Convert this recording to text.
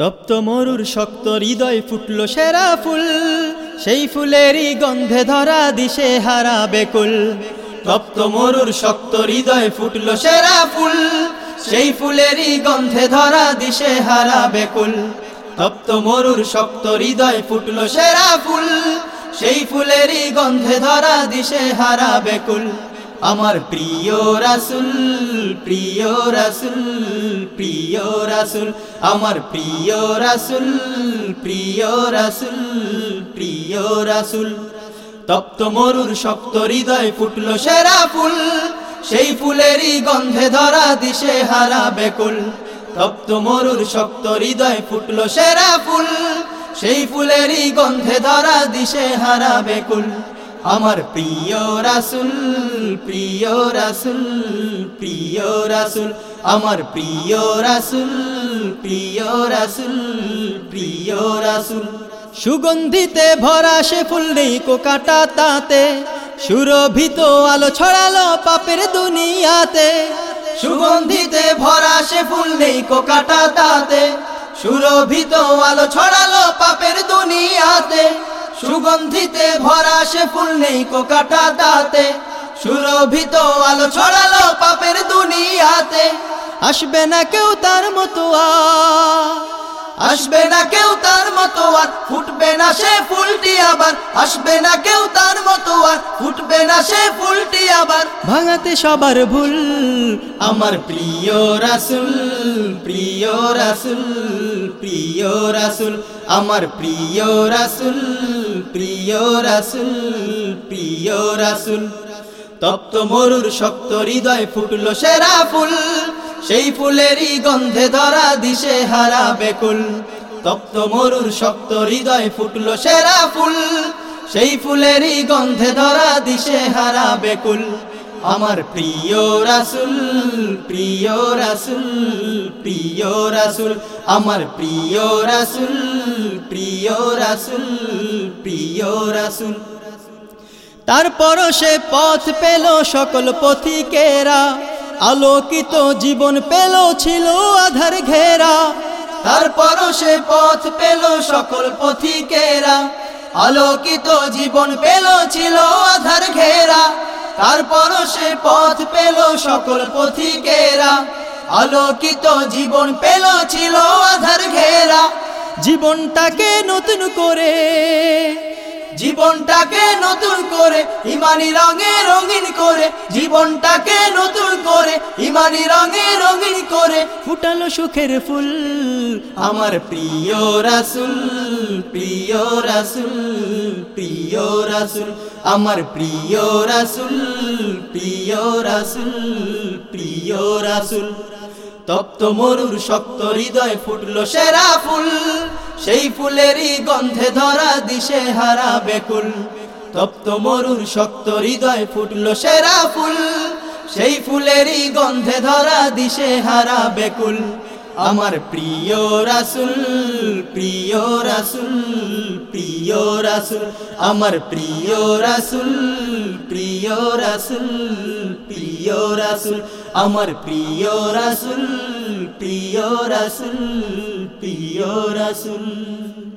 তপ্ত মরুর শক্ত হৃদয় ফুটল সেরা ফুল। সেই ফুলেরই গন্ধে ধরা দিশে হারা বেকুল। তপ্ত মরুর শক্ত হৃদয় ফুটল সেরা ফুল। সেই ফুলেরই গন্ধে ধরা দিশে হারা বেকুল। তপ্ত মরুর শক্ত হৃদয় ফুটল সেরা ফুল। সেই ফুলেরই গন্ধে ধরা দিশে হারা বেকুল। আমার প্রিয় রাসুল প্রিয় রাসুল প্রিয় রাসুল। আমার প্রিয় রাসুল প্রিয় রাসুল প্রিয় রাসুল। তপ্ত মরুর শক্ত হৃদয় ফুটল সেরা ফুল। সেই ফুলেরই গন্ধে ধরা দিশে হারা বেকুল তপ্ত মরুর শক্ত হৃদয় ফুটল সেরা ফুল। সেই ফুলেরই গন্ধে ধরা দিশে হারা বেকুল আমার প্রিয় রাসুল প্রিয় রাসুল প্রিয় রাসুল। আমার প্রিয় রাসুল প্রিয় রাসুল প্রিয় রাসুল। সুগন্ধিতে ভরা সে ফুল নেই কোকাটা তাতে। সুরভিত আলো ছড়ালো পাপের দুনিয়াতে। সুগন্ধিতে ভরা সে ফুল নেই কোকাটা তাতে। সুরভিত আলো ছড়ালো পাপের দুনিয়াতে। সুগন্ধিতে ভরা সে ফুল নেই কোকাটা তাতে সুরভিত আলো ছড়ালো পাপের দুনিয়াতে। আসবে না কেউ তার মতো আসবে না কেউ তার মতো আর ফুটবে না সে ফুলটি আবার। আসবে না কেউ তার মতো আর ফুটবে না সে ফুলটি আবার। ভাঙাতে সবার ভুল, আমার প্রিয় রাসুল প্রিয় রাসুল প্রিয় রাসুল, আমার প্রিয় রাসুল প্রিয় রাসুল প্রিয় রাসুল। তপ্ত মরুর শক্ত হৃদয় ফুটলো সেরা ফুল সেই ফুলেরই গন্ধে ধরা দিশে হারা বেকুল। তপ্ত মরুর শক্ত হৃদয় ফুটল সেরা ফুল। সেই ফুলেরই গন্ধে ধরা দিশে হারা বেকুল। আমার প্রিয় রাসুল প্রিয় রাসুল প্রিয় রাসুল। আমার প্রিয় রাসুল প্রিয় রাসুল প্রিয় রাসুল। তারপর সে পথ পেল সকল পথিকেরা। আলোকিত জীবন পেল, ছিল আধার ঘেরা। তারপর সে পথ পেল সকল পথিকেরা। আলোকিত জীবন পেল, ছিল আধার ঘেরা। তারপর সে পথ পেল সকল পথিকেরা। আলোকিত জীবন পেল, ছিল আধার ঘেরা। জীবনটাকে নতুন করে জীবনটাকে নতুন করে, ইমানি রঙে রঙিন করে, জীবনটাকে নতুন করে, ইমানি রঙে রঙিন করে, ফুটালো সুখের ফুল, আমার প্রিয় রাসুল প্রিয় রাসুল প্রিয় রাসুল, আমার প্রিয় রাসুল প্রিয় রাসুল প্রিয় রাসুল। তপ্ত মরুর শক্ত হৃদয় ফুটলো সেরা ফুল। সেই ফুলেরই গন্ধে ধরা দিশে হারা বেকুল তপ্ত মরুর শক্ত হৃদয় ফুটলো সেরা ফুল। সেই ফুলেরই গন্ধে ধরা দিশে হারা বেকুল আমার প্রিয় রাসুল প্রিয় রাসুল প্রিয় রাসুল। আমার প্রিয় রাসুল প্রিয় রাসুল প্রিয় রাসুল। আমার প্রিয় রাসুল প্রিয় রাসুল প্রিয় রাসুল।